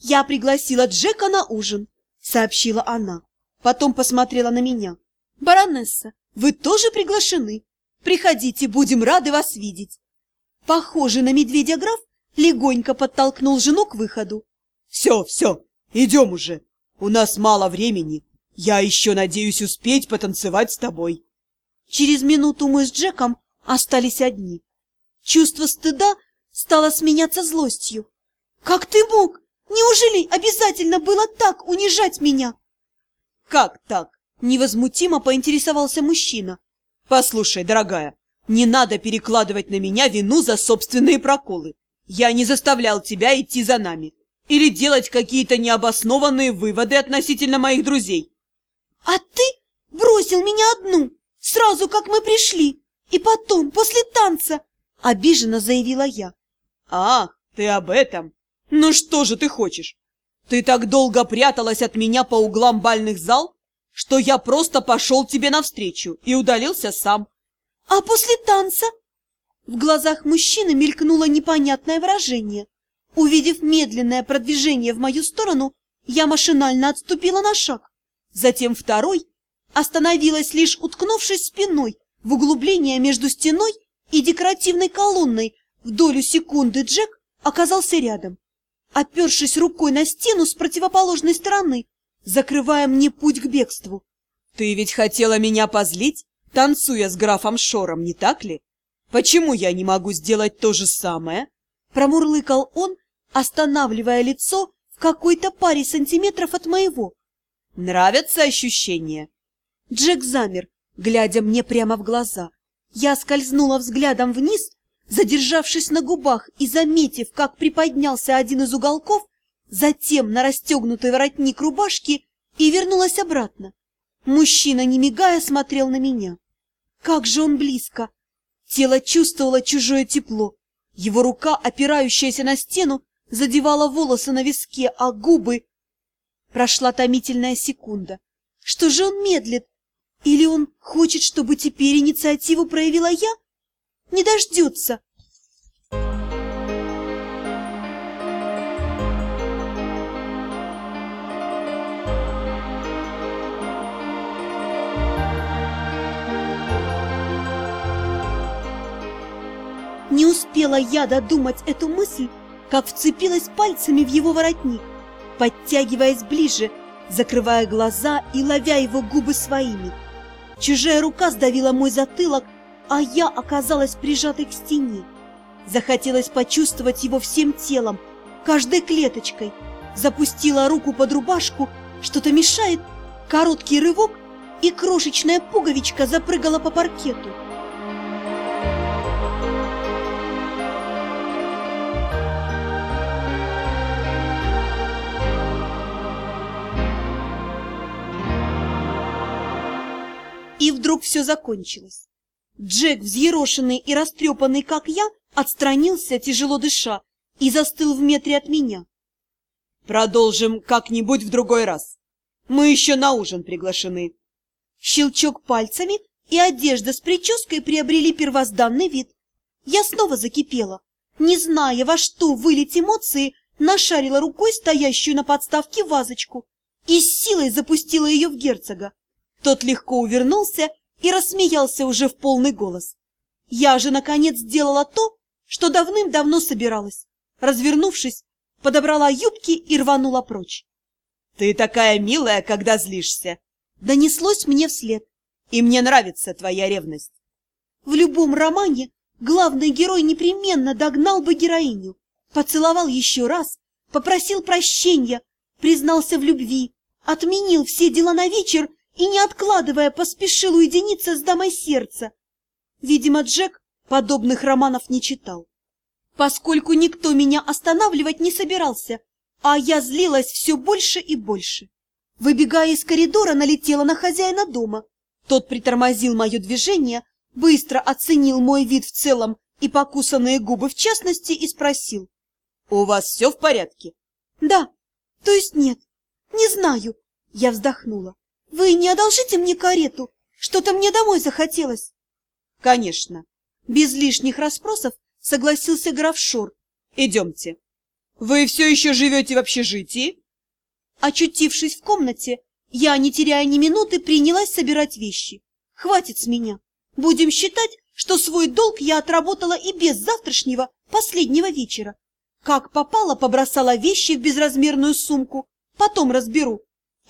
Я пригласила Джека на ужин, сообщила она. Потом посмотрела на меня. Баронесса, вы тоже приглашены. Приходите, будем рады вас видеть. Похоже на медведя граф легонько подтолкнул жену к выходу. Все, все, идем уже. У нас мало времени. Я еще надеюсь успеть потанцевать с тобой. Через минуту мы с Джеком остались одни. Чувство стыда стало сменяться злостью. «Как ты мог? Неужели обязательно было так унижать меня?» «Как так?» — невозмутимо поинтересовался мужчина. «Послушай, дорогая, не надо перекладывать на меня вину за собственные проколы. Я не заставлял тебя идти за нами или делать какие-то необоснованные выводы относительно моих друзей. А ты бросил меня одну, сразу как мы пришли, и потом, после танца, — обиженно заявила я. Ах, ты об этом? Ну что же ты хочешь? Ты так долго пряталась от меня по углам бальных зал, что я просто пошел тебе навстречу и удалился сам. А после танца? В глазах мужчины мелькнуло непонятное выражение. Увидев медленное продвижение в мою сторону, я машинально отступила на шаг. Затем второй остановилась лишь уткнувшись спиной в углубление между стеной и декоративной колонной. В долю секунды Джек оказался рядом, опершись рукой на стену с противоположной стороны, закрывая мне путь к бегству. «Ты ведь хотела меня позлить, танцуя с графом Шором, не так ли? Почему я не могу сделать то же самое?» Промурлыкал он, останавливая лицо в какой-то паре сантиметров от моего. Нравятся ощущения? Джек замер, глядя мне прямо в глаза. Я скользнула взглядом вниз, задержавшись на губах и заметив, как приподнялся один из уголков, затем на расстегнутый воротник рубашки и вернулась обратно. Мужчина, не мигая, смотрел на меня. Как же он близко! Тело чувствовало чужое тепло. Его рука, опирающаяся на стену, задевала волосы на виске, а губы... Прошла томительная секунда. Что же он медлит? Или он хочет, чтобы теперь инициативу проявила я? Не дождется. Не успела я додумать эту мысль, как вцепилась пальцами в его воротник, подтягиваясь ближе, закрывая глаза и ловя его губы своими. Чужая рука сдавила мой затылок, а я оказалась прижатой к стене. Захотелось почувствовать его всем телом, каждой клеточкой. Запустила руку под рубашку, что-то мешает, короткий рывок, и крошечная пуговичка запрыгала по паркету. И вдруг все закончилось. Джек, взъерошенный и растрепанный, как я, отстранился, тяжело дыша, и застыл в метре от меня. «Продолжим как-нибудь в другой раз. Мы еще на ужин приглашены». Щелчок пальцами, и одежда с прической приобрели первозданный вид. Я снова закипела. Не зная, во что вылить эмоции, нашарила рукой стоящую на подставке вазочку и с силой запустила ее в герцога. Тот легко увернулся и рассмеялся уже в полный голос. Я же, наконец, сделала то, что давным-давно собиралась. Развернувшись, подобрала юбки и рванула прочь. — Ты такая милая, когда злишься! — донеслось мне вслед. — И мне нравится твоя ревность. В любом романе главный герой непременно догнал бы героиню, поцеловал еще раз, попросил прощения, признался в любви, отменил все дела на вечер и, не откладывая, поспешил уединиться с дамой сердца. Видимо, Джек подобных романов не читал. Поскольку никто меня останавливать не собирался, а я злилась все больше и больше. Выбегая из коридора, налетела на хозяина дома. Тот притормозил мое движение, быстро оценил мой вид в целом и покусанные губы в частности и спросил. — У вас все в порядке? — Да. То есть нет. Не знаю. Я вздохнула. «Вы не одолжите мне карету? Что-то мне домой захотелось». «Конечно». Без лишних расспросов согласился граф Шор. «Идемте». Вы все еще живете в общежитии? Очутившись в комнате, я, не теряя ни минуты, принялась собирать вещи. Хватит с меня. Будем считать, что свой долг я отработала и без завтрашнего последнего вечера. Как попало, побросала вещи в безразмерную сумку, потом разберу.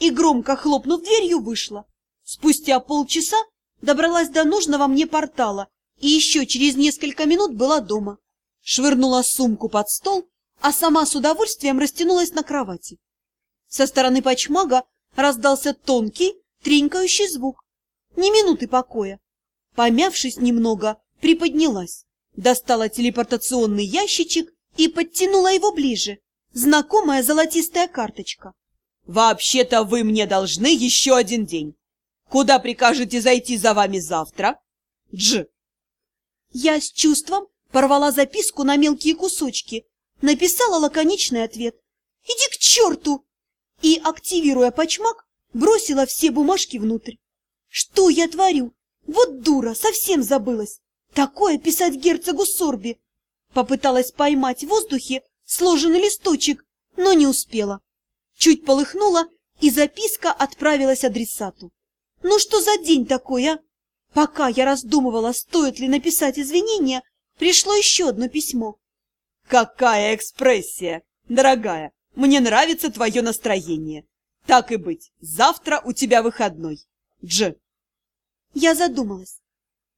И громко хлопнув дверью, вышла. Спустя полчаса добралась до нужного мне портала и еще через несколько минут была дома. Швырнула сумку под стол, а сама с удовольствием растянулась на кровати. Со стороны почмага раздался тонкий, тренькающий звук. Ни минуты покоя. Помявшись немного, приподнялась, достала телепортационный ящичек и подтянула его ближе. Знакомая золотистая карточка. «Вообще-то вы мне должны еще один день. Куда прикажете зайти за вами завтра?» Дж. Я с чувством порвала записку на мелкие кусочки, написала лаконичный ответ. «Иди к черту!» И, активируя почмак, бросила все бумажки внутрь. «Что я творю? Вот дура, совсем забылась! Такое писать герцогу Сорби!» Попыталась поймать в воздухе сложенный листочек, но не успела. Чуть полыхнула, и записка отправилась адресату. «Ну что за день такой, а?» Пока я раздумывала, стоит ли написать извинения, пришло еще одно письмо. «Какая экспрессия! Дорогая, мне нравится твое настроение. Так и быть, завтра у тебя выходной. Дж». Я задумалась.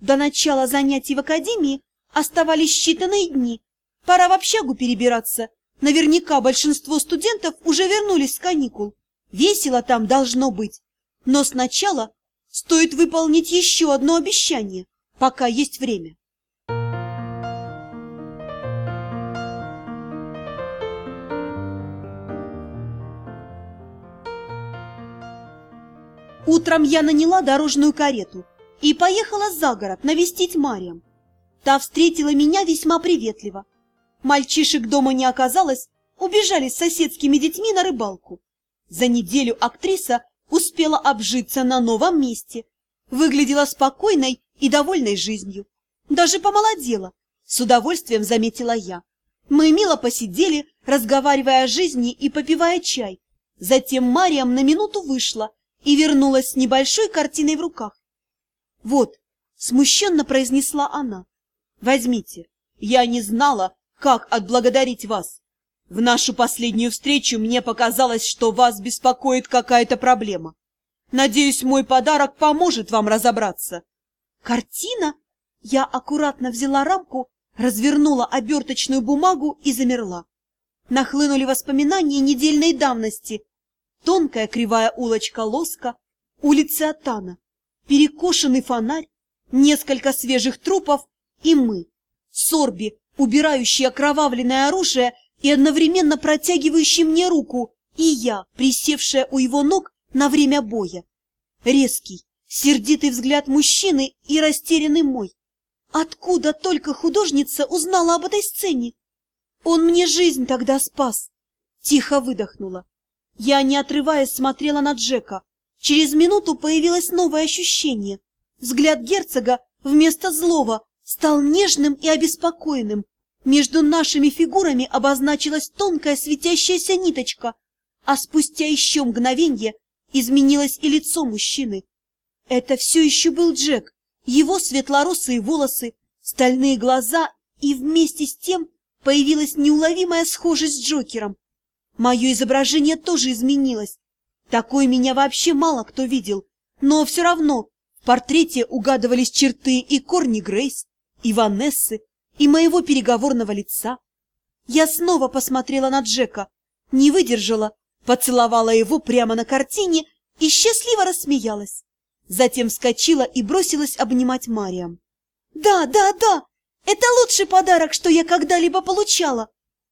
До начала занятий в академии оставались считанные дни. Пора в общагу перебираться. Наверняка большинство студентов уже вернулись с каникул. Весело там должно быть. Но сначала стоит выполнить еще одно обещание, пока есть время. Утром я наняла дорожную карету и поехала за город навестить Мариам. Та встретила меня весьма приветливо. Мальчишек дома не оказалось, убежали с соседскими детьми на рыбалку. За неделю актриса успела обжиться на новом месте, выглядела спокойной и довольной жизнью. Даже помолодела, с удовольствием заметила я. Мы мило посидели, разговаривая о жизни и попивая чай. Затем Мариам на минуту вышла и вернулась с небольшой картиной в руках. «Вот», — смущенно произнесла она, — «возьмите, я не знала, как отблагодарить вас. В нашу последнюю встречу мне показалось, что вас беспокоит какая-то проблема. Надеюсь, мой подарок поможет вам разобраться». «Картина?» Я аккуратно взяла рамку, развернула оберточную бумагу и замерла. Нахлынули воспоминания недельной давности, тонкая кривая улочка Лоска, улицы Атана, перекошенный фонарь, несколько свежих трупов и мы, Сорби, убирающий окровавленное оружие и одновременно протягивающий мне руку, и я, присевшая у его ног на время боя. Резкий, сердитый взгляд мужчины и растерянный мой. Откуда только художница узнала об этой сцене? Он мне жизнь тогда спас. Тихо выдохнула. Я, не отрываясь, смотрела на Джека. Через минуту появилось новое ощущение. Взгляд герцога вместо злого стал нежным и обеспокоенным. Между нашими фигурами обозначилась тонкая светящаяся ниточка, а спустя еще мгновенье изменилось и лицо мужчины. Это все еще был Джек, его светлорусые волосы, стальные глаза, и вместе с тем появилась неуловимая схожесть с Джокером. Мое изображение тоже изменилось. Такой меня вообще мало кто видел. Но все равно в портрете угадывались черты и Корни Грейс, и Ванессы, и моего переговорного лица. Я снова посмотрела на Джека, не выдержала, поцеловала его прямо на картине и счастливо рассмеялась. Затем вскочила и бросилась обнимать Мариам. «Да, да, да! Это лучший подарок, что я когда-либо получала!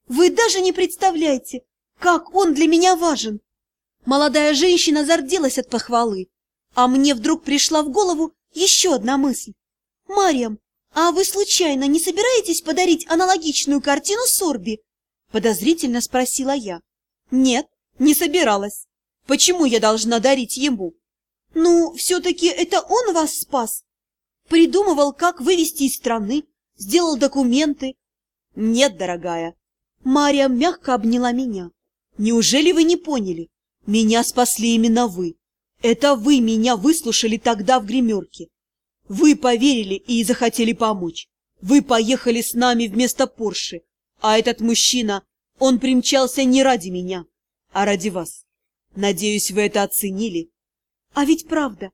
Вы даже не представляете, как он для меня важен!» Молодая женщина зарделась от похвалы, а мне вдруг пришла в голову еще одна мысль. «Мариам, а вы случайно не собираетесь подарить аналогичную картину Сорби?» Подозрительно спросила я. «Нет, не собиралась. Почему я должна дарить ему?» «Ну, все-таки это он вас спас. Придумывал, как вывести из страны, сделал документы». «Нет, дорогая, Мария мягко обняла меня. Неужели вы не поняли? Меня спасли именно вы. Это вы меня выслушали тогда в гримерке. Вы поверили и захотели помочь. Вы поехали с нами вместо Порши. А этот мужчина, он примчался не ради меня, а ради вас. Надеюсь, вы это оценили. А ведь правда,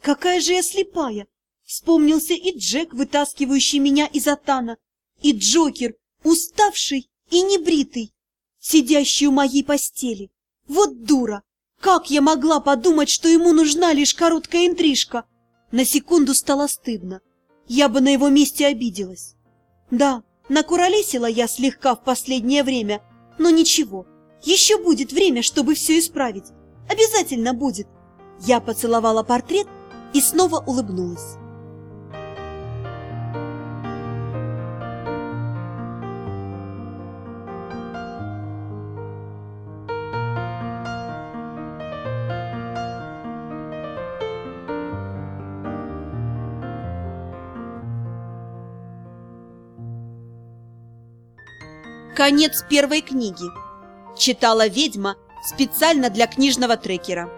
какая же я слепая. Вспомнился и Джек, вытаскивающий меня из Атана, и Джокер, уставший и небритый, сидящий у моей постели. Вот дура! Как я могла подумать, что ему нужна лишь короткая интрижка? На секунду стало стыдно. Я бы на его месте обиделась. Да, накуролесила я слегка в последнее время, но ничего, еще будет время, чтобы все исправить. Обязательно будет. Я поцеловала портрет и снова улыбнулась. Конец первой книги. Читала ведьма специально для книжного трекера.